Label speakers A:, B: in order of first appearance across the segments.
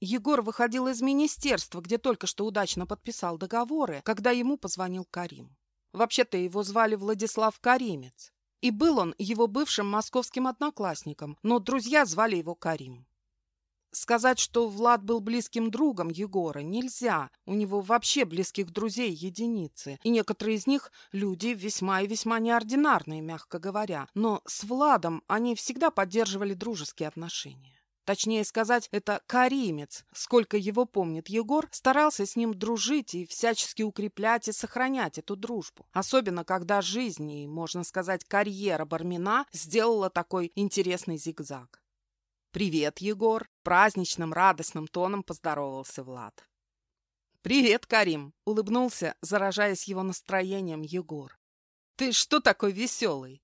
A: Егор выходил из министерства, где только что удачно подписал договоры, когда ему позвонил Карим. Вообще-то его звали Владислав Каримец. И был он его бывшим московским одноклассником, но друзья звали его Карим. Сказать, что Влад был близким другом Егора, нельзя. У него вообще близких друзей единицы. И некоторые из них люди весьма и весьма неординарные, мягко говоря. Но с Владом они всегда поддерживали дружеские отношения. Точнее сказать, это Каримец, сколько его помнит Егор, старался с ним дружить и всячески укреплять и сохранять эту дружбу. Особенно, когда жизнь и, можно сказать, карьера Бармина сделала такой интересный зигзаг. «Привет, Егор!» – праздничным, радостным тоном поздоровался Влад. «Привет, Карим!» – улыбнулся, заражаясь его настроением Егор. «Ты что такой веселый?»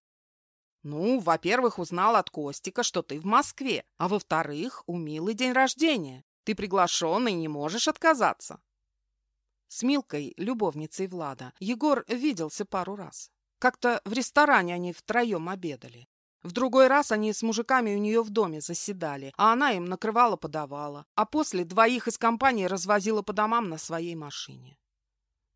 A: «Ну, во-первых, узнал от Костика, что ты в Москве, а во-вторых, у Милы день рождения. Ты приглашен и не можешь отказаться». С Милкой, любовницей Влада, Егор виделся пару раз. Как-то в ресторане они втроем обедали. В другой раз они с мужиками у нее в доме заседали, а она им накрывала-подавала, а после двоих из компании развозила по домам на своей машине.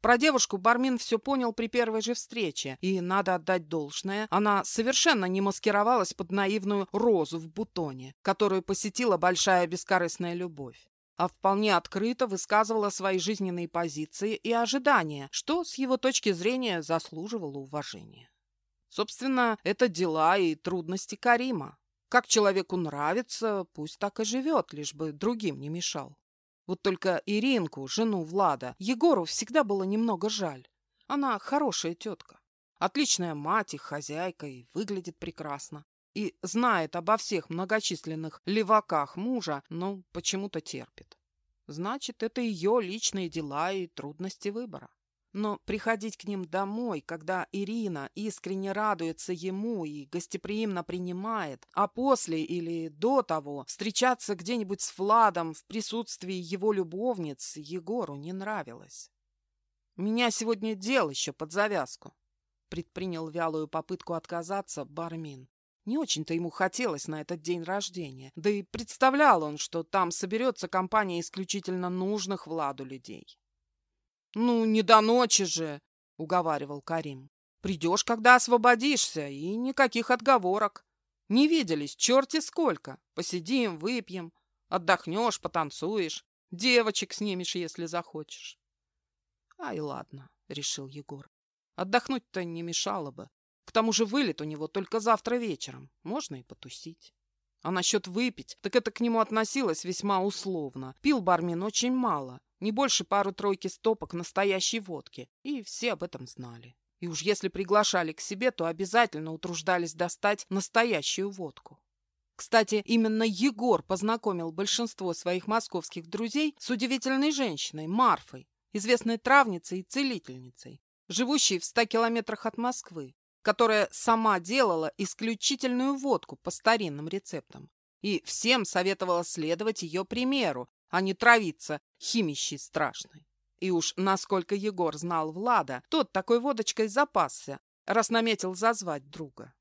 A: Про девушку Бармин все понял при первой же встрече, и, надо отдать должное, она совершенно не маскировалась под наивную розу в бутоне, которую посетила большая бескорыстная любовь а вполне открыто высказывала свои жизненные позиции и ожидания, что, с его точки зрения, заслуживало уважения. Собственно, это дела и трудности Карима. Как человеку нравится, пусть так и живет, лишь бы другим не мешал. Вот только Иринку, жену Влада, Егору всегда было немного жаль. Она хорошая тетка, отличная мать и хозяйка, и выглядит прекрасно. И знает обо всех многочисленных леваках мужа, но почему-то терпит. Значит, это ее личные дела и трудности выбора. Но приходить к ним домой, когда Ирина искренне радуется ему и гостеприимно принимает, а после или до того встречаться где-нибудь с Владом в присутствии его любовниц Егору не нравилось. «Меня сегодня дел еще под завязку», — предпринял вялую попытку отказаться Бармин. Не очень-то ему хотелось на этот день рождения, да и представлял он, что там соберется компания исключительно нужных Владу людей. «Ну, не до ночи же!» — уговаривал Карим. «Придешь, когда освободишься, и никаких отговорок. Не виделись, черти сколько. Посидим, выпьем, отдохнешь, потанцуешь, девочек снимешь, если захочешь». «Ай, ладно», — решил Егор. «Отдохнуть-то не мешало бы. К тому же вылет у него только завтра вечером. Можно и потусить». А насчет выпить, так это к нему относилось весьма условно. Пил бармен очень мало, не больше пару-тройки стопок настоящей водки, и все об этом знали. И уж если приглашали к себе, то обязательно утруждались достать настоящую водку. Кстати, именно Егор познакомил большинство своих московских друзей с удивительной женщиной, Марфой, известной травницей и целительницей, живущей в ста километрах от Москвы, которая сама делала исключительную водку по старинным рецептам и всем советовала следовать ее примеру, а не травиться химищей страшной. И уж насколько Егор знал Влада, тот такой водочкой запасся, раз наметил зазвать друга.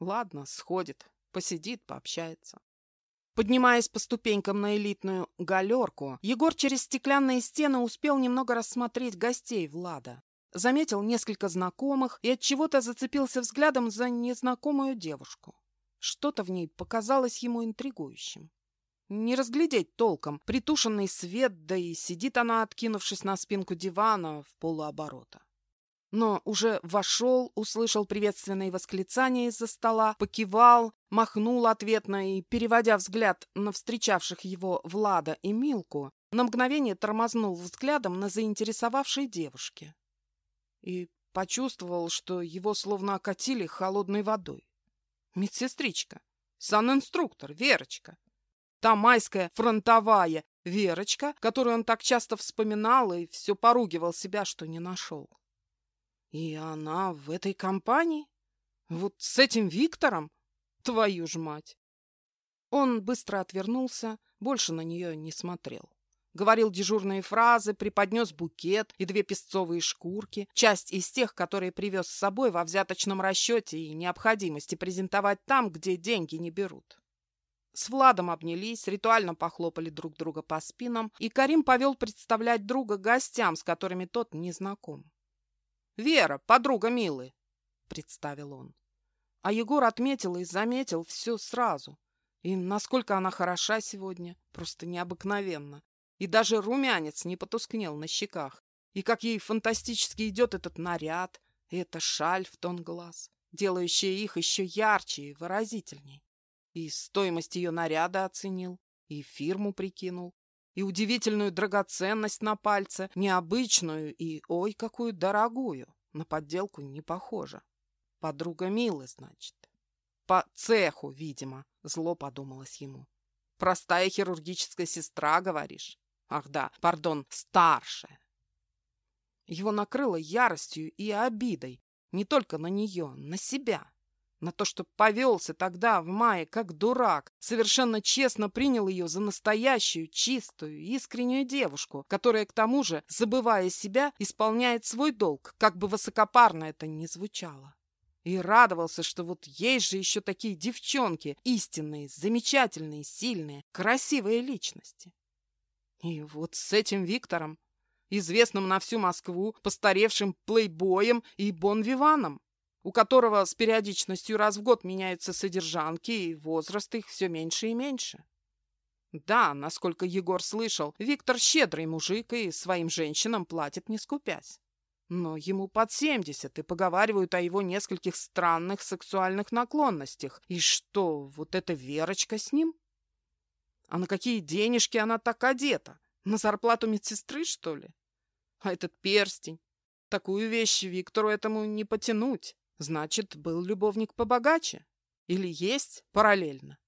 A: Ладно, сходит, посидит, пообщается. Поднимаясь по ступенькам на элитную галерку, Егор через стеклянные стены успел немного рассмотреть гостей Влада. Заметил несколько знакомых и от чего-то зацепился взглядом за незнакомую девушку. Что-то в ней показалось ему интригующим. Не разглядеть толком. Притушенный свет, да и сидит она, откинувшись на спинку дивана в полуоборота. Но уже вошел, услышал приветственные восклицания из-за стола, покивал, махнул ответно и, переводя взгляд на встречавших его Влада и Милку, на мгновение тормознул взглядом на заинтересовавшей девушке. И почувствовал, что его словно окатили холодной водой. Медсестричка, санинструктор, Верочка. Та майская фронтовая Верочка, которую он так часто вспоминал и все поругивал себя, что не нашел. И она в этой компании? Вот с этим Виктором? Твою ж мать! Он быстро отвернулся, больше на нее не смотрел. Говорил дежурные фразы, преподнес букет и две песцовые шкурки, часть из тех, которые привез с собой во взяточном расчете и необходимости презентовать там, где деньги не берут. С Владом обнялись, ритуально похлопали друг друга по спинам, и Карим повел представлять друга гостям, с которыми тот не знаком. «Вера, подруга Милы», — представил он. А Егор отметил и заметил все сразу. И насколько она хороша сегодня, просто необыкновенно. И даже румянец не потускнел на щеках. И как ей фантастически идет этот наряд, и эта шаль в тон глаз, делающая их еще ярче и выразительней. И стоимость ее наряда оценил, и фирму прикинул, и удивительную драгоценность на пальце, необычную и, ой, какую дорогую, на подделку не похожа. Подруга Милы, значит. По цеху, видимо, зло подумалось ему. Простая хирургическая сестра, говоришь? Ах да, пардон, старшая. Его накрыло яростью и обидой, не только на нее, на себя на то, что повелся тогда, в мае, как дурак, совершенно честно принял ее за настоящую, чистую, искреннюю девушку, которая, к тому же, забывая себя, исполняет свой долг, как бы высокопарно это ни звучало. И радовался, что вот есть же еще такие девчонки, истинные, замечательные, сильные, красивые личности. И вот с этим Виктором, известным на всю Москву, постаревшим плейбоем и бонвиваном, у которого с периодичностью раз в год меняются содержанки, и возраст их все меньше и меньше. Да, насколько Егор слышал, Виктор щедрый мужик и своим женщинам платит не скупясь. Но ему под семьдесят, и поговаривают о его нескольких странных сексуальных наклонностях. И что, вот эта Верочка с ним? А на какие денежки она так одета? На зарплату медсестры, что ли? А этот перстень? Такую вещь Виктору этому не потянуть. Значит, был любовник побогаче? Или есть параллельно?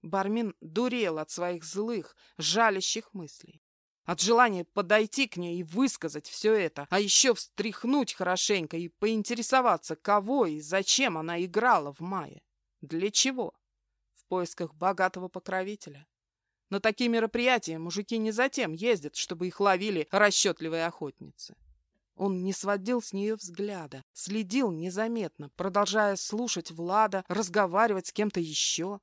A: Бармин дурел от своих злых, жалящих мыслей. От желания подойти к ней и высказать все это, а еще встряхнуть хорошенько и поинтересоваться, кого и зачем она играла в мае. Для чего? Поисках богатого покровителя. На такие мероприятия мужики не затем ездят, чтобы их ловили расчетливые охотницы. Он не сводил с нее взгляда, следил незаметно, продолжая слушать Влада, разговаривать с кем-то еще.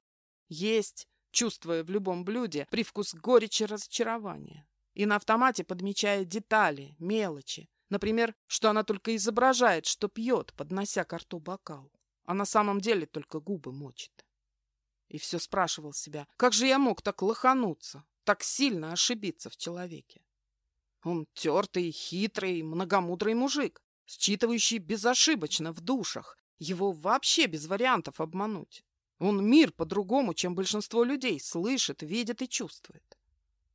A: Есть, чувствуя в любом блюде привкус горечи разочарования. И на автомате подмечая детали, мелочи. Например, что она только изображает, что пьет, поднося к рту бокал. А на самом деле только губы мочит. И все спрашивал себя, как же я мог так лохануться, так сильно ошибиться в человеке? Он тертый, хитрый, многомудрый мужик, считывающий безошибочно в душах. Его вообще без вариантов обмануть. Он мир по-другому, чем большинство людей, слышит, видит и чувствует.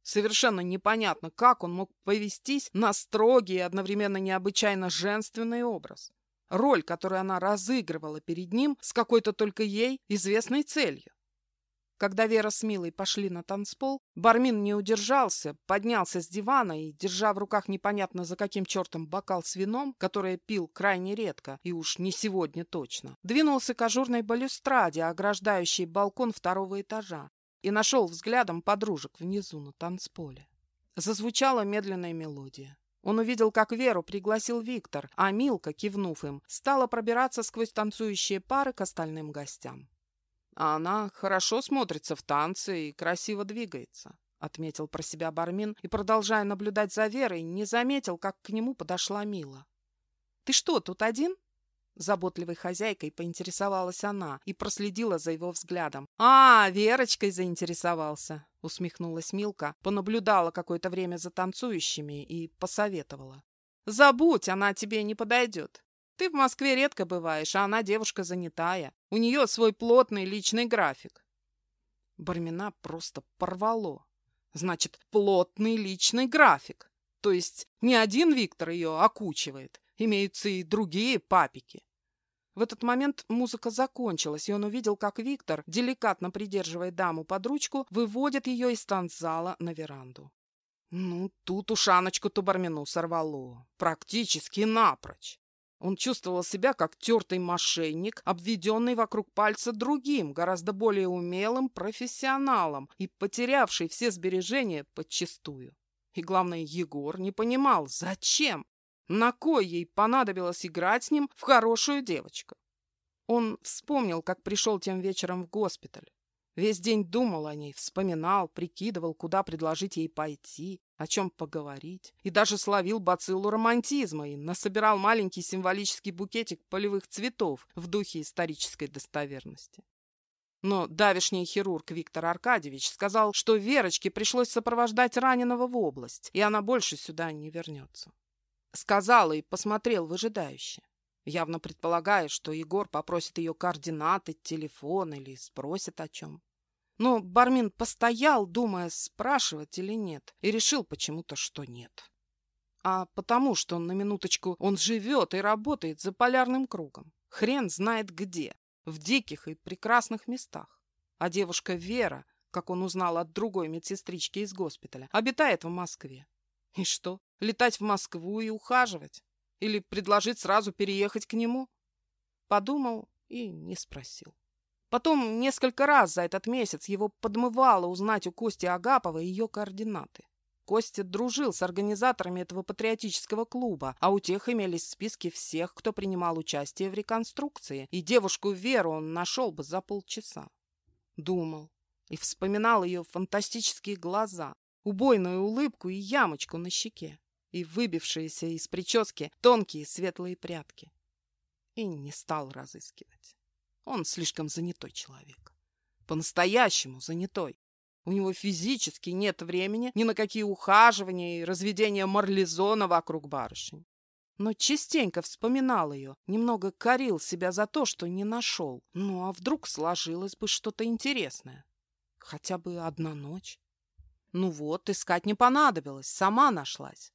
A: Совершенно непонятно, как он мог повестись на строгий и одновременно необычайно женственный образ. Роль, которую она разыгрывала перед ним с какой-то только ей известной целью. Когда Вера с Милой пошли на танцпол, Бармин не удержался, поднялся с дивана и, держа в руках непонятно за каким чертом бокал с вином, которое пил крайне редко и уж не сегодня точно, двинулся к ажурной балюстраде, ограждающей балкон второго этажа, и нашел взглядом подружек внизу на танцполе. Зазвучала медленная мелодия. Он увидел, как Веру пригласил Виктор, а Милка, кивнув им, стала пробираться сквозь танцующие пары к остальным гостям. А она хорошо смотрится в танце и красиво двигается, отметил про себя Бармин и, продолжая наблюдать за Верой, не заметил, как к нему подошла Мила. Ты что, тут один? Заботливой хозяйкой поинтересовалась она и проследила за его взглядом. «А, Верочкой заинтересовался!» — усмехнулась Милка, понаблюдала какое-то время за танцующими и посоветовала. «Забудь, она тебе не подойдет. Ты в Москве редко бываешь, а она девушка занятая. У нее свой плотный личный график. Бармина просто порвало. Значит, плотный личный график. То есть не один Виктор ее окучивает. Имеются и другие папики. В этот момент музыка закончилась, и он увидел, как Виктор, деликатно придерживая даму под ручку, выводит ее из танцзала на веранду. Ну, тут ушаночку-то Бармину сорвало. Практически напрочь. Он чувствовал себя как тертый мошенник, обведенный вокруг пальца другим, гораздо более умелым профессионалом и потерявший все сбережения подчистую. И главное, Егор не понимал, зачем, на кой ей понадобилось играть с ним в хорошую девочку. Он вспомнил, как пришел тем вечером в госпиталь. Весь день думал о ней, вспоминал, прикидывал, куда предложить ей пойти, о чем поговорить. И даже словил бациллу романтизма и насобирал маленький символический букетик полевых цветов в духе исторической достоверности. Но давишний хирург Виктор Аркадьевич сказал, что Верочке пришлось сопровождать раненого в область, и она больше сюда не вернется. Сказал и посмотрел выжидающе явно предполагая, что Егор попросит ее координаты, телефон или спросит о чем. Но Бармин постоял, думая, спрашивать или нет, и решил почему-то, что нет. А потому, что на минуточку он живет и работает за полярным кругом. Хрен знает где, в диких и прекрасных местах. А девушка Вера, как он узнал от другой медсестрички из госпиталя, обитает в Москве. И что, летать в Москву и ухаживать? Или предложить сразу переехать к нему? Подумал и не спросил. Потом несколько раз за этот месяц его подмывало узнать у Кости Агапова ее координаты. Костя дружил с организаторами этого патриотического клуба, а у тех имелись списки всех, кто принимал участие в реконструкции, и девушку Веру он нашел бы за полчаса. Думал и вспоминал ее фантастические глаза, убойную улыбку и ямочку на щеке, и выбившиеся из прически тонкие светлые прядки. И не стал разыскивать. Он слишком занятой человек. По-настоящему занятой. У него физически нет времени ни на какие ухаживания и разведения марлезона вокруг барышень. Но частенько вспоминал ее, немного корил себя за то, что не нашел. Ну, а вдруг сложилось бы что-то интересное? Хотя бы одна ночь. Ну вот, искать не понадобилось, сама нашлась.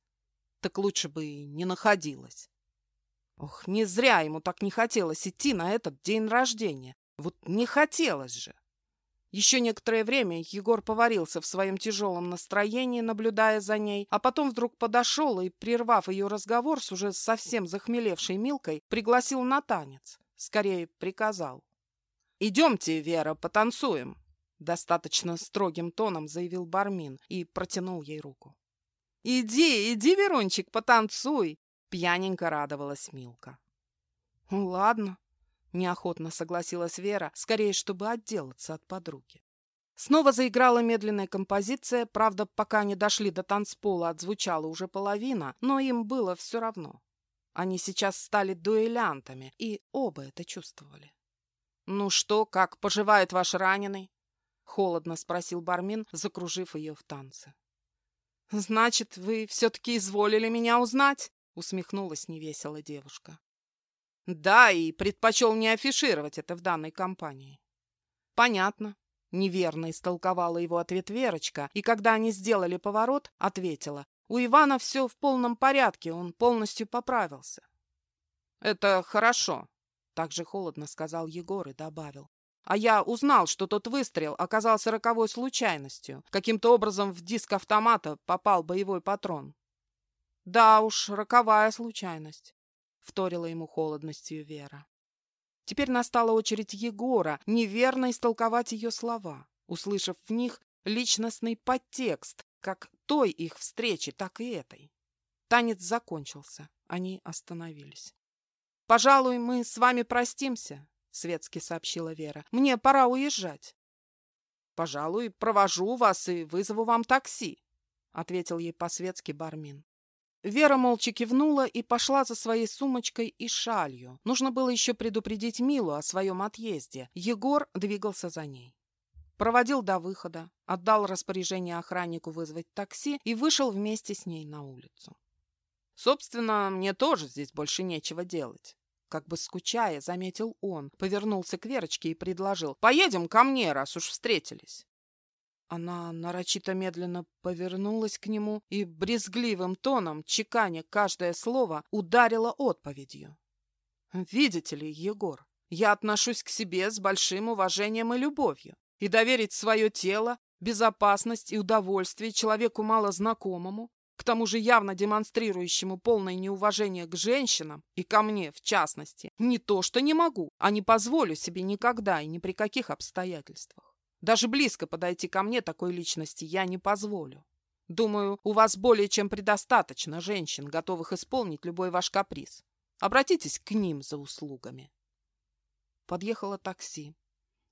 A: Так лучше бы и не находилась. Ох, не зря ему так не хотелось идти на этот день рождения. Вот не хотелось же. Еще некоторое время Егор поварился в своем тяжелом настроении, наблюдая за ней, а потом вдруг подошел и, прервав ее разговор с уже совсем захмелевшей Милкой, пригласил на танец. Скорее, приказал. «Идемте, Вера, потанцуем», — достаточно строгим тоном заявил Бармин и протянул ей руку. «Иди, иди, Верунчик, потанцуй!» Пьяненько радовалась Милка. «Ну, ладно», — неохотно согласилась Вера, скорее, чтобы отделаться от подруги. Снова заиграла медленная композиция, правда, пока они дошли до танцпола, отзвучала уже половина, но им было все равно. Они сейчас стали дуэлянтами, и оба это чувствовали. «Ну что, как поживает ваш раненый?» — холодно спросил Бармин, закружив ее в танце. «Значит, вы все-таки изволили меня узнать?» Усмехнулась невесело девушка. Да, и предпочел не афишировать это в данной компании. Понятно. Неверно истолковала его ответ Верочка, и когда они сделали поворот, ответила. У Ивана все в полном порядке, он полностью поправился. Это хорошо, так же холодно сказал Егор и добавил. А я узнал, что тот выстрел оказался роковой случайностью. Каким-то образом в диск автомата попал боевой патрон. Да уж, роковая случайность, вторила ему холодностью Вера. Теперь настала очередь Егора неверно истолковать ее слова, услышав в них личностный подтекст, как той их встречи, так и этой. Танец закончился, они остановились. «Пожалуй, мы с вами простимся», — светски сообщила Вера. «Мне пора уезжать». «Пожалуй, провожу вас и вызову вам такси», — ответил ей по-светски Бармин. Вера молча кивнула и пошла за своей сумочкой и шалью. Нужно было еще предупредить Милу о своем отъезде. Егор двигался за ней. Проводил до выхода, отдал распоряжение охраннику вызвать такси и вышел вместе с ней на улицу. «Собственно, мне тоже здесь больше нечего делать». Как бы скучая, заметил он, повернулся к Верочке и предложил. «Поедем ко мне, раз уж встретились». Она нарочито медленно повернулась к нему и брезгливым тоном, чеканя каждое слово, ударила отповедью. «Видите ли, Егор, я отношусь к себе с большим уважением и любовью, и доверить свое тело, безопасность и удовольствие человеку малознакомому, к тому же явно демонстрирующему полное неуважение к женщинам и ко мне, в частности, не то что не могу, а не позволю себе никогда и ни при каких обстоятельствах. Даже близко подойти ко мне такой личности я не позволю. Думаю, у вас более чем предостаточно женщин, готовых исполнить любой ваш каприз. Обратитесь к ним за услугами. Подъехало такси.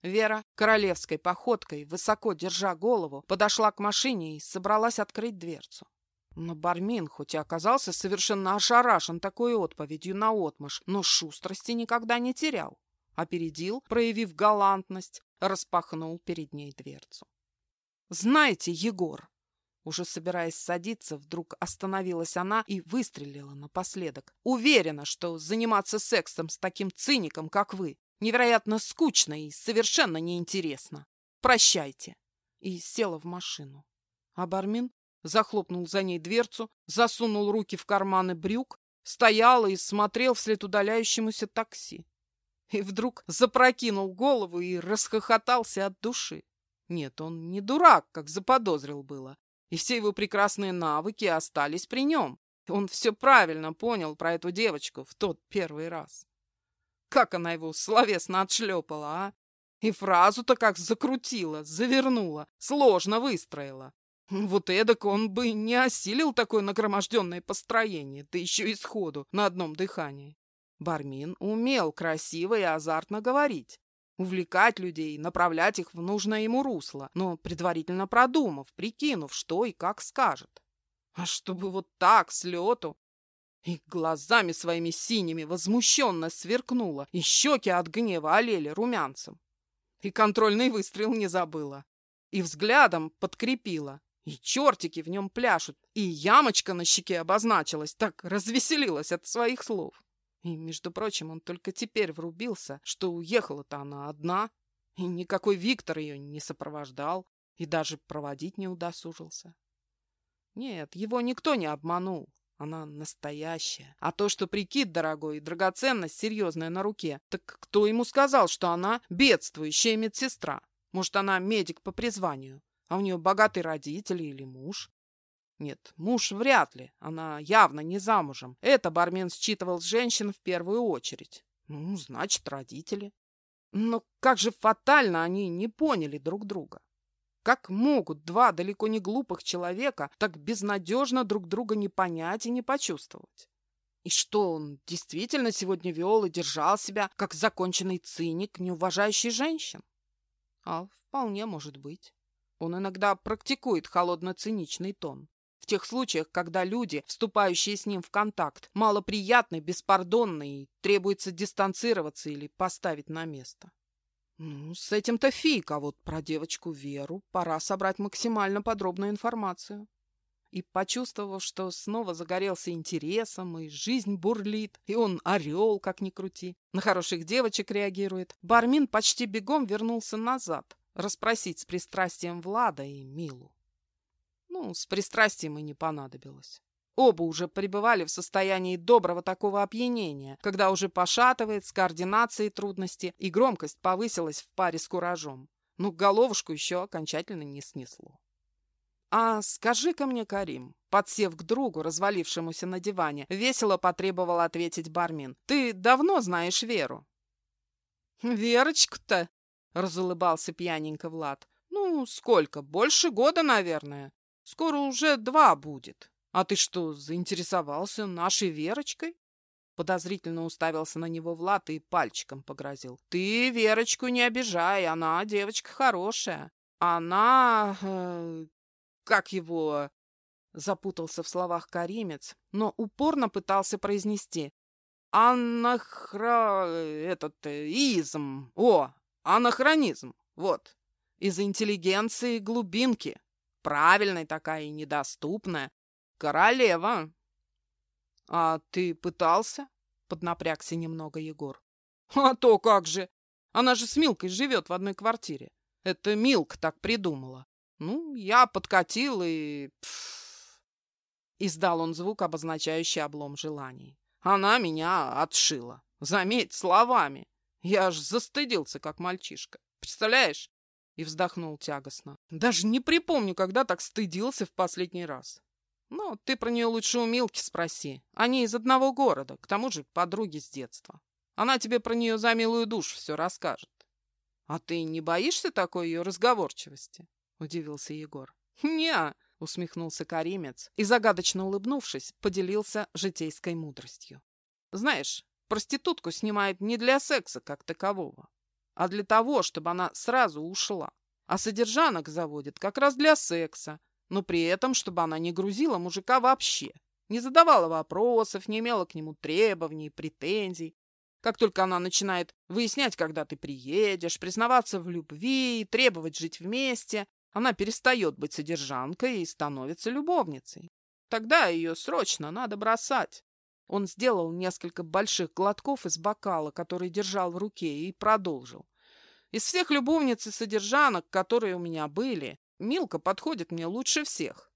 A: Вера королевской походкой, высоко держа голову, подошла к машине и собралась открыть дверцу. Но Бармин, хоть и оказался совершенно ошарашен такой отповедью на отмышь, но шустрости никогда не терял. Опередил, проявив галантность, распахнул перед ней дверцу. «Знаете, Егор!» Уже собираясь садиться, вдруг остановилась она и выстрелила напоследок. «Уверена, что заниматься сексом с таким циником, как вы, невероятно скучно и совершенно неинтересно. Прощайте!» И села в машину. А Бармин захлопнул за ней дверцу, засунул руки в карманы брюк, стоял и смотрел вслед удаляющемуся такси. И вдруг запрокинул голову и расхохотался от души. Нет, он не дурак, как заподозрил было, и все его прекрасные навыки остались при нем. Он все правильно понял про эту девочку в тот первый раз. Как она его словесно отшлепала, а? И фразу-то как закрутила, завернула, сложно выстроила. Вот эдак он бы не осилил такое нагроможденное построение, да еще и сходу, на одном дыхании. Бармин умел красиво и азартно говорить, увлекать людей, направлять их в нужное ему русло, но предварительно продумав, прикинув, что и как скажет. А чтобы вот так, с лету, и глазами своими синими возмущенно сверкнула, и щеки от гнева олели румянцем. И контрольный выстрел не забыла, и взглядом подкрепила. И чертики в нем пляшут, и ямочка на щеке обозначилась, так развеселилась от своих слов. И, между прочим, он только теперь врубился, что уехала-то она одна, и никакой Виктор ее не сопровождал, и даже проводить не удосужился. Нет, его никто не обманул. Она настоящая. А то, что прикид дорогой и драгоценность серьезная на руке, так кто ему сказал, что она бедствующая медсестра? Может, она медик по призванию? А у нее богатые родители или муж? Нет, муж вряд ли. Она явно не замужем. Это бармен считывал с женщин в первую очередь. Ну, значит, родители. Но как же фатально они не поняли друг друга. Как могут два далеко не глупых человека так безнадежно друг друга не понять и не почувствовать? И что он действительно сегодня вел и держал себя, как законченный циник, не уважающий женщин? А вполне может быть. Он иногда практикует холодно-циничный тон. В тех случаях, когда люди, вступающие с ним в контакт, малоприятны, беспардонны и требуется дистанцироваться или поставить на место. Ну, с этим-то фиг, а вот про девочку Веру пора собрать максимально подробную информацию. И, почувствовав, что снова загорелся интересом, и жизнь бурлит, и он орел, как ни крути, на хороших девочек реагирует, Бармин почти бегом вернулся назад, расспросить с пристрастием Влада и Милу. Ну, с пристрастием и не понадобилось. Оба уже пребывали в состоянии доброго такого опьянения, когда уже пошатывает, с координацией трудности, и громкость повысилась в паре с куражом. Но головушку еще окончательно не снесло. «А скажи-ка мне, Карим», подсев к другу, развалившемуся на диване, весело потребовал ответить Бармин. «Ты давно знаешь Веру?» «Верочку-то?» — разулыбался пьяненько Влад. «Ну, сколько? Больше года, наверное. Скоро уже два будет. А ты что, заинтересовался нашей Верочкой?» Подозрительно уставился на него Влад и пальчиком погрозил. «Ты Верочку не обижай, она девочка хорошая. Она... Э, как его...» Запутался в словах Каримец, но упорно пытался произнести. «Анахра... этот... Э, изм... О, Анахронизм. Вот. Из интеллигенции глубинки. Правильная такая и недоступная. Королева. А ты пытался? Поднапрягся немного Егор. А то как же. Она же с Милкой живет в одной квартире. Это Милка так придумала. Ну, я подкатил и... Пфф. Издал он звук, обозначающий облом желаний. Она меня отшила. Заметь, словами. Я аж застыдился, как мальчишка. Представляешь? И вздохнул тягостно. Даже не припомню, когда так стыдился в последний раз. Ну, ты про нее лучше у Милки спроси. Они из одного города, к тому же подруги с детства. Она тебе про нее за милую душу все расскажет. А ты не боишься такой ее разговорчивости? Удивился Егор. не усмехнулся Каримец и, загадочно улыбнувшись, поделился житейской мудростью. Знаешь, Проститутку снимают не для секса как такового. А для того, чтобы она сразу ушла. А содержанок заводит как раз для секса, но при этом, чтобы она не грузила мужика вообще, не задавала вопросов, не имела к нему требований, претензий. Как только она начинает выяснять, когда ты приедешь, признаваться в любви, требовать жить вместе, она перестает быть содержанкой и становится любовницей. Тогда ее срочно надо бросать. Он сделал несколько больших глотков из бокала, который держал в руке, и продолжил. Из всех любовниц и содержанок, которые у меня были, Милка подходит мне лучше всех.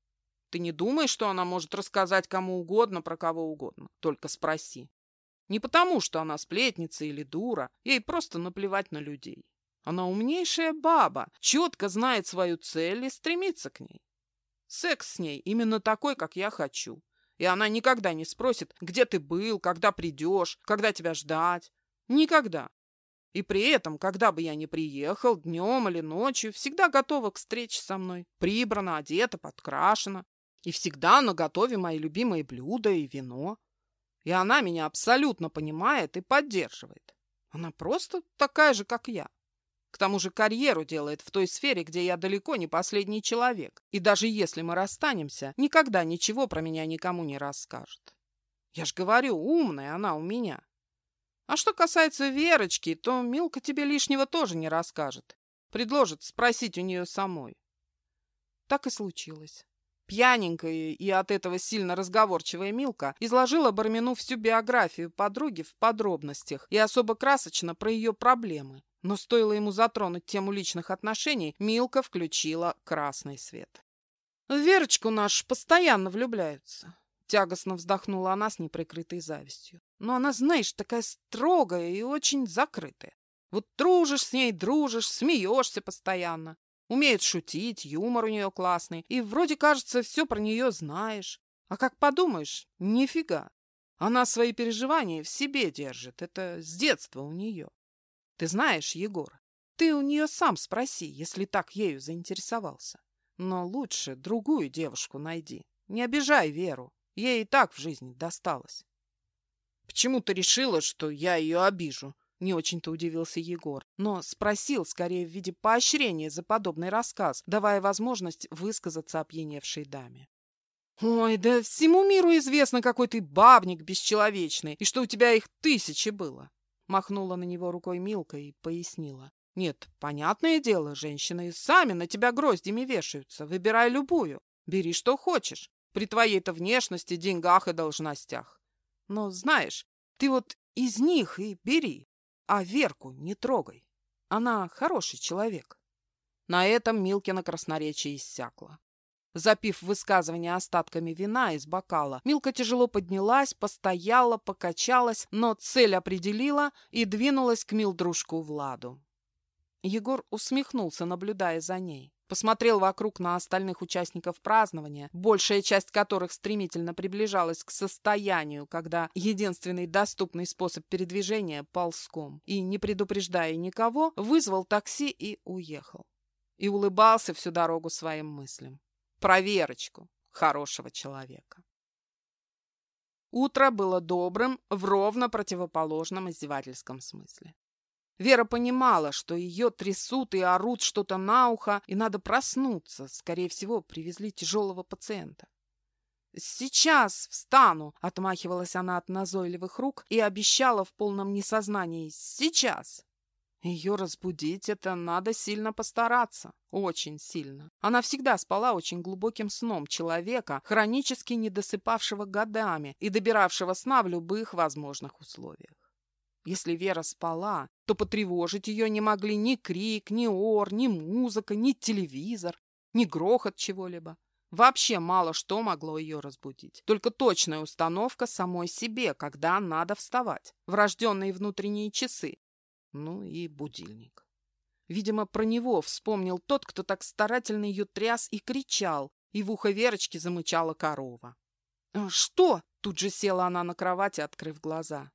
A: Ты не думай, что она может рассказать кому угодно про кого угодно. Только спроси. Не потому, что она сплетница или дура, ей просто наплевать на людей. Она умнейшая баба, четко знает свою цель и стремится к ней. Секс с ней именно такой, как я хочу. И она никогда не спросит, где ты был, когда придешь, когда тебя ждать. Никогда. И при этом, когда бы я ни приехал, днем или ночью, всегда готова к встрече со мной. Прибрана, одета, подкрашена. И всегда на готове мои любимые блюда и вино. И она меня абсолютно понимает и поддерживает. Она просто такая же, как я. К тому же карьеру делает в той сфере, где я далеко не последний человек. И даже если мы расстанемся, никогда ничего про меня никому не расскажет. Я ж говорю, умная она у меня. А что касается Верочки, то Милка тебе лишнего тоже не расскажет. Предложит спросить у нее самой. Так и случилось. Пьяненькая и от этого сильно разговорчивая Милка изложила Бармину всю биографию подруги в подробностях и особо красочно про ее проблемы. Но стоило ему затронуть тему личных отношений, Милка включила красный свет. «В Верочку наш постоянно влюбляются», — тягостно вздохнула она с неприкрытой завистью. «Но она, знаешь, такая строгая и очень закрытая. Вот дружишь с ней, дружишь, смеешься постоянно. Умеет шутить, юмор у нее классный, и вроде, кажется, все про нее знаешь. А как подумаешь, нифига. Она свои переживания в себе держит, это с детства у нее. Ты знаешь, Егор, ты у нее сам спроси, если так ею заинтересовался. Но лучше другую девушку найди. Не обижай Веру, ей и так в жизни досталось. Почему ты решила, что я ее обижу? Не очень-то удивился Егор, но спросил скорее в виде поощрения за подобный рассказ, давая возможность высказаться опьяневшей даме. «Ой, да всему миру известно, какой ты бабник бесчеловечный, и что у тебя их тысячи было. Махнула на него рукой Милка и пояснила. Нет, понятное дело, женщины сами на тебя гроздями вешаются. Выбирай любую. Бери, что хочешь. При твоей-то внешности, деньгах и должностях. Но знаешь, ты вот из них и бери. А Верку не трогай. Она хороший человек. На этом Милкина красноречие иссякло. Запив высказывание остатками вина из бокала, Милка тяжело поднялась, постояла, покачалась, но цель определила и двинулась к милдружку Владу. Егор усмехнулся, наблюдая за ней. Посмотрел вокруг на остальных участников празднования, большая часть которых стремительно приближалась к состоянию, когда единственный доступный способ передвижения – ползком, и, не предупреждая никого, вызвал такси и уехал. И улыбался всю дорогу своим мыслям проверочку хорошего человека. Утро было добрым в ровно противоположном издевательском смысле. Вера понимала, что ее трясут и орут что-то на ухо, и надо проснуться. Скорее всего, привезли тяжелого пациента. «Сейчас встану!» — отмахивалась она от назойливых рук и обещала в полном несознании «сейчас!». Ее разбудить это надо сильно постараться. Очень сильно. Она всегда спала очень глубоким сном человека, хронически недосыпавшего годами и добиравшего сна в любых возможных условиях. Если Вера спала, то потревожить ее не могли ни крик, ни ор, ни музыка, ни телевизор, ни грохот чего-либо. Вообще мало что могло ее разбудить. Только точная установка самой себе, когда надо вставать. Врожденные внутренние часы, ну и будильник. Видимо, про него вспомнил тот, кто так старательно ее тряс и кричал, и в ухо Верочки замычала корова. «Э, «Что?» — тут же села она на кровати, открыв глаза.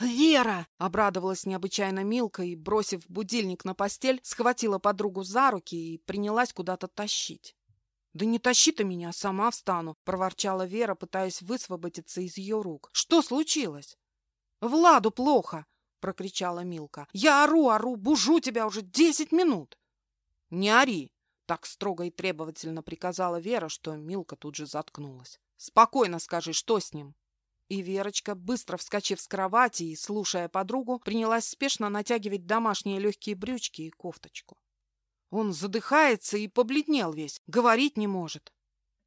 A: «Вера!» — обрадовалась необычайно Милка и, бросив будильник на постель, схватила подругу за руки и принялась куда-то тащить. «Да не тащи ты меня, сама встану!» — проворчала Вера, пытаясь высвободиться из ее рук. «Что случилось?» «Владу плохо!» — прокричала Милка. «Я ору, ору, бужу тебя уже десять минут!» «Не ори!» — так строго и требовательно приказала Вера, что Милка тут же заткнулась. «Спокойно скажи, что с ним?» И Верочка, быстро вскочив с кровати и слушая подругу, принялась спешно натягивать домашние легкие брючки и кофточку. Он задыхается и побледнел весь, говорить не может.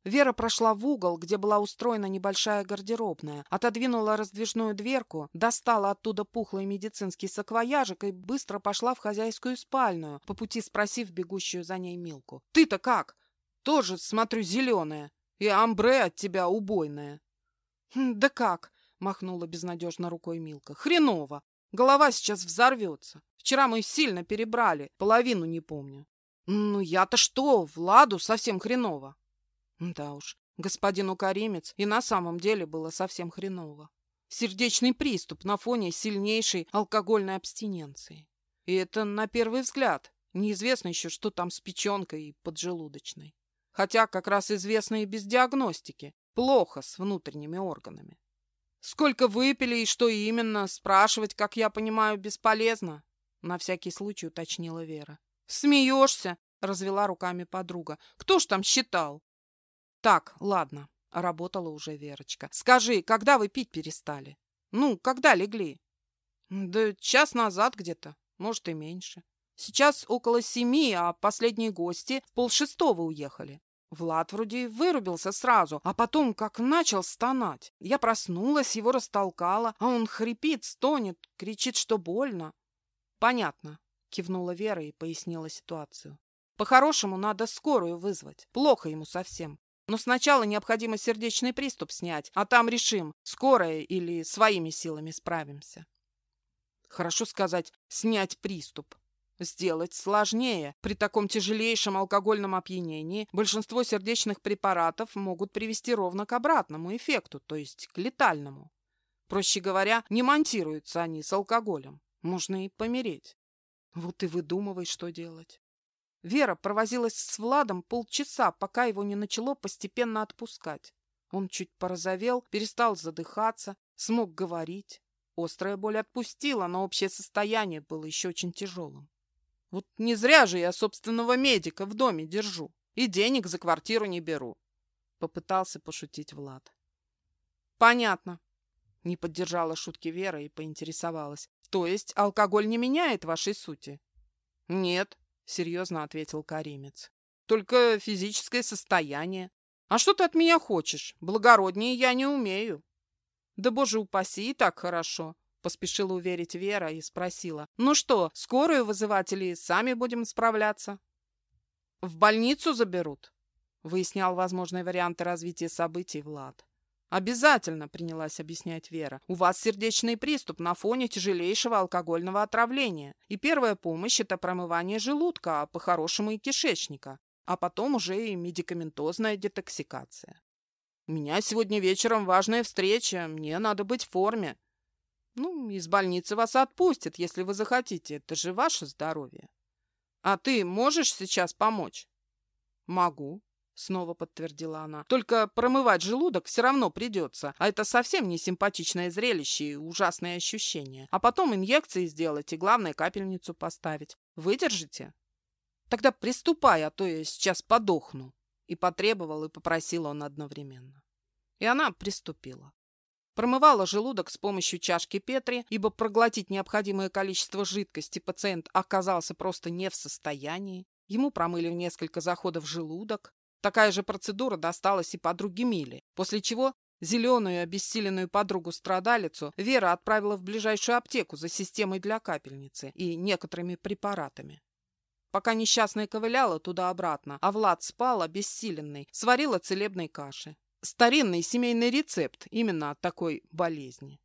A: Вера прошла в угол, где была устроена небольшая гардеробная, отодвинула раздвижную дверку, достала оттуда пухлый медицинский саквояжик и быстро пошла в хозяйскую спальную, по пути спросив бегущую за ней Милку. «Ты-то как? Тоже, смотрю, зеленая. И амбре от тебя убойное». «Хм, «Да как?» — махнула безнадежно рукой Милка. «Хреново. Голова сейчас взорвется. Вчера мы сильно перебрали, половину не помню». «Ну я-то что, Владу совсем хреново». Да уж, господину Каримец и на самом деле было совсем хреново. Сердечный приступ на фоне сильнейшей алкогольной абстиненции. И это на первый взгляд. Неизвестно еще, что там с печенкой и поджелудочной. Хотя как раз известно и без диагностики. Плохо с внутренними органами. Сколько выпили и что именно, спрашивать, как я понимаю, бесполезно. На всякий случай уточнила Вера. Смеешься? Развела руками подруга. Кто ж там считал? Так, ладно, работала уже Верочка. Скажи, когда вы пить перестали? Ну, когда легли? Да час назад где-то, может и меньше. Сейчас около семи, а последние гости полшестого уехали. Влад вроде вырубился сразу, а потом как начал стонать. Я проснулась, его растолкала, а он хрипит, стонет, кричит, что больно. Понятно, кивнула Вера и пояснила ситуацию. По-хорошему надо скорую вызвать. Плохо ему совсем. Но сначала необходимо сердечный приступ снять, а там решим, скорое или своими силами справимся. Хорошо сказать «снять приступ». Сделать сложнее. При таком тяжелейшем алкогольном опьянении большинство сердечных препаратов могут привести ровно к обратному эффекту, то есть к летальному. Проще говоря, не монтируются они с алкоголем. Можно и помереть. Вот и выдумывай, что делать. Вера провозилась с Владом полчаса, пока его не начало постепенно отпускать. Он чуть порозовел, перестал задыхаться, смог говорить. Острая боль отпустила, но общее состояние было еще очень тяжелым. Вот не зря же я собственного медика в доме держу и денег за квартиру не беру. Попытался пошутить Влад. Понятно. Не поддержала шутки Вера и поинтересовалась. То есть алкоголь не меняет вашей сути? Нет, — серьезно ответил Каримец. «Только физическое состояние. А что ты от меня хочешь? Благороднее я не умею». «Да, боже упаси, и так хорошо», — поспешила уверить Вера и спросила. «Ну что, скорую вызывать или сами будем справляться?» «В больницу заберут», — выяснял возможные варианты развития событий Влад. «Обязательно», — принялась объяснять Вера. «У вас сердечный приступ на фоне тяжелейшего алкогольного отравления. И первая помощь – это промывание желудка, а по-хорошему и кишечника. А потом уже и медикаментозная детоксикация. У меня сегодня вечером важная встреча, мне надо быть в форме. Ну, из больницы вас отпустят, если вы захотите. Это же ваше здоровье. А ты можешь сейчас помочь? Могу. — снова подтвердила она. «Только промывать желудок все равно придется, а это совсем не симпатичное зрелище и ужасное ощущение. А потом инъекции сделать и, главное, капельницу поставить. Выдержите?» «Тогда приступай, а то я сейчас подохну», — и потребовал, и попросил он одновременно. И она приступила. Промывала желудок с помощью чашки Петри, ибо проглотить необходимое количество жидкости пациент оказался просто не в состоянии. Ему промыли в несколько заходов желудок, Такая же процедура досталась и подруге Миле, после чего зеленую обессиленную подругу-страдалицу Вера отправила в ближайшую аптеку за системой для капельницы и некоторыми препаратами. Пока несчастная ковыляла туда-обратно, а Влад спал обессиленный, сварила целебной каши. Старинный семейный рецепт именно от такой болезни.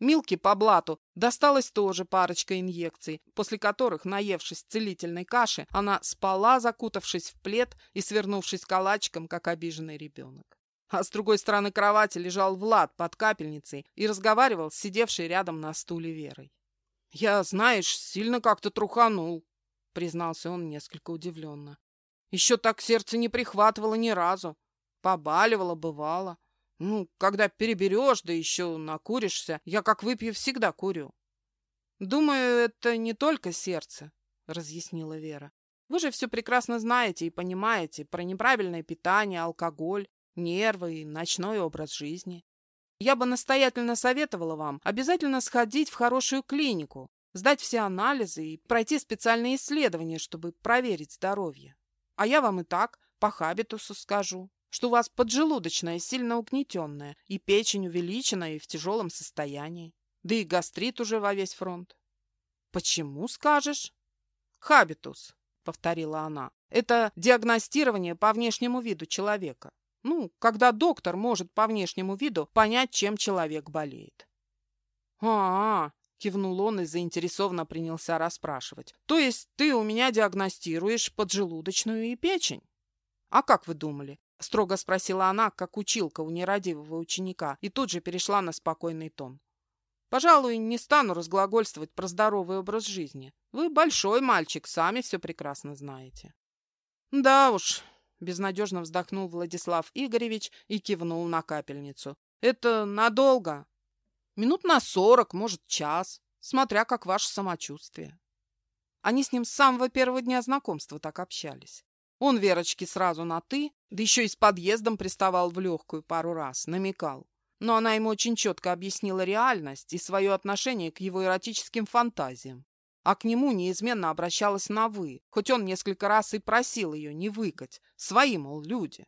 A: Милке по блату досталась тоже парочка инъекций, после которых, наевшись целительной каши, она спала, закутавшись в плед и свернувшись калачиком, как обиженный ребенок. А с другой стороны кровати лежал Влад под капельницей и разговаривал с сидевшей рядом на стуле Верой. «Я, знаешь, сильно как-то труханул», — признался он несколько удивленно. «Еще так сердце не прихватывало ни разу. Побаливало, бывало. Ну, когда переберешь, да еще накуришься, я как выпью всегда курю. «Думаю, это не только сердце», — разъяснила Вера. «Вы же все прекрасно знаете и понимаете про неправильное питание, алкоголь, нервы и ночной образ жизни. Я бы настоятельно советовала вам обязательно сходить в хорошую клинику, сдать все анализы и пройти специальные исследования, чтобы проверить здоровье. А я вам и так по хабитусу скажу, что у вас поджелудочная сильно угнетенная и печень увеличена и в тяжелом состоянии. Да и гастрит уже во весь фронт. Почему, скажешь? Хабитус, повторила она. Это диагностирование по внешнему виду человека. Ну, когда доктор может по внешнему виду понять, чем человек болеет. А, -а, -а кивнул он и заинтересованно принялся расспрашивать. То есть ты у меня диагностируешь поджелудочную и печень? А как вы думали? Строго спросила она, как училка у нерадивого ученика, и тут же перешла на спокойный тон. Пожалуй, не стану разглагольствовать про здоровый образ жизни. Вы большой мальчик, сами все прекрасно знаете. Да уж, безнадежно вздохнул Владислав Игоревич и кивнул на капельницу. Это надолго. Минут на сорок, может, час, смотря как ваше самочувствие. Они с ним с самого первого дня знакомства так общались. Он Верочке сразу на «ты», да еще и с подъездом приставал в легкую пару раз, намекал но она ему очень четко объяснила реальность и свое отношение к его эротическим фантазиям. А к нему неизменно обращалась на «вы», хоть он несколько раз и просил ее не выкать. Свои, мол, люди.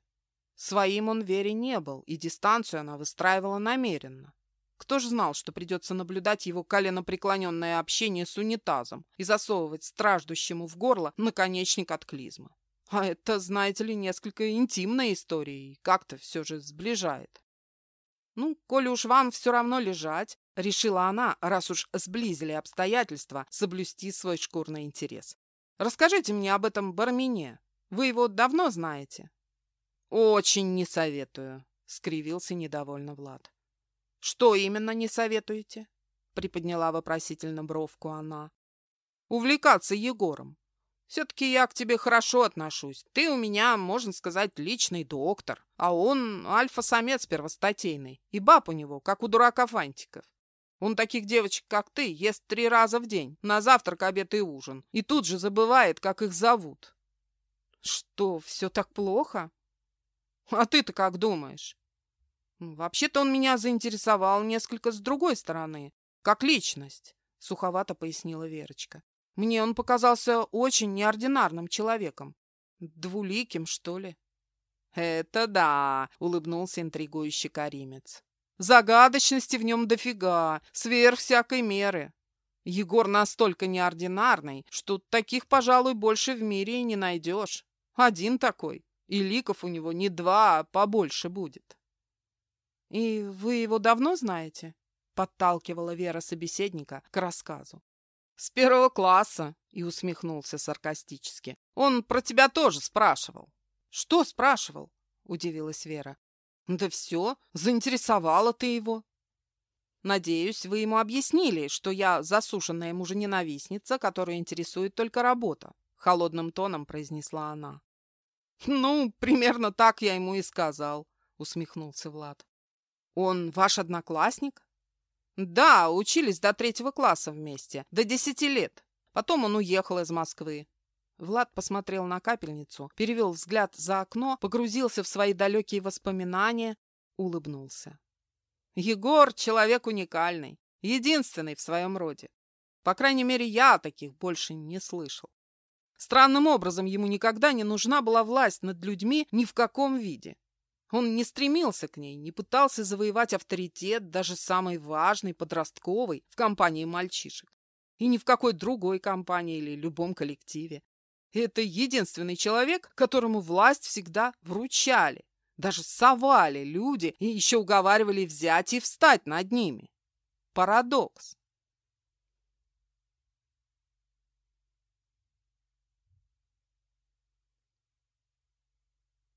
A: Своим он Вере не был, и дистанцию она выстраивала намеренно. Кто ж знал, что придется наблюдать его коленопреклоненное общение с унитазом и засовывать страждущему в горло наконечник от клизмы. А это, знаете ли, несколько интимная история и как-то все же сближает. «Ну, коли уж вам все равно лежать», — решила она, раз уж сблизили обстоятельства, соблюсти свой шкурный интерес. «Расскажите мне об этом Бармине. Вы его давно знаете?» «Очень не советую», — скривился недовольно Влад. «Что именно не советуете?» — приподняла вопросительно бровку она. «Увлекаться Егором. Все-таки я к тебе хорошо отношусь. Ты у меня, можно сказать, личный доктор. А он альфа-самец первостатейный. И баб у него, как у дурака фантиков. Он таких девочек, как ты, ест три раза в день. На завтрак, обед и ужин. И тут же забывает, как их зовут. Что, все так плохо? А ты-то как думаешь? Вообще-то он меня заинтересовал несколько с другой стороны. Как личность, суховато пояснила Верочка. Мне он показался очень неординарным человеком. Двуликим, что ли? «Это да!» — улыбнулся интригующий каримец. «Загадочности в нем дофига, сверх всякой меры. Егор настолько неординарный, что таких, пожалуй, больше в мире и не найдешь. Один такой, и ликов у него не два, а побольше будет». «И вы его давно знаете?» — подталкивала Вера собеседника к рассказу. «С первого класса», — и усмехнулся саркастически. «Он про тебя тоже спрашивал». «Что спрашивал?» — удивилась Вера. «Да все, заинтересовала ты его». «Надеюсь, вы ему объяснили, что я засушенная мужененавистница, которую интересует только работа», — холодным тоном произнесла она. «Ну, примерно так я ему и сказал», — усмехнулся Влад. «Он ваш одноклассник?» Да, учились до третьего класса вместе, до десяти лет. Потом он уехал из Москвы. Влад посмотрел на капельницу, перевел взгляд за окно, погрузился в свои далекие воспоминания, улыбнулся. Егор — человек уникальный, единственный в своем роде. По крайней мере, я таких больше не слышал. Странным образом ему никогда не нужна была власть над людьми ни в каком виде. Он не стремился к ней, не пытался завоевать авторитет, даже самый важный, подростковый, в компании мальчишек. И ни в какой другой компании или любом коллективе. Это единственный человек, которому власть всегда вручали. Даже совали люди и еще уговаривали взять и встать над ними. Парадокс.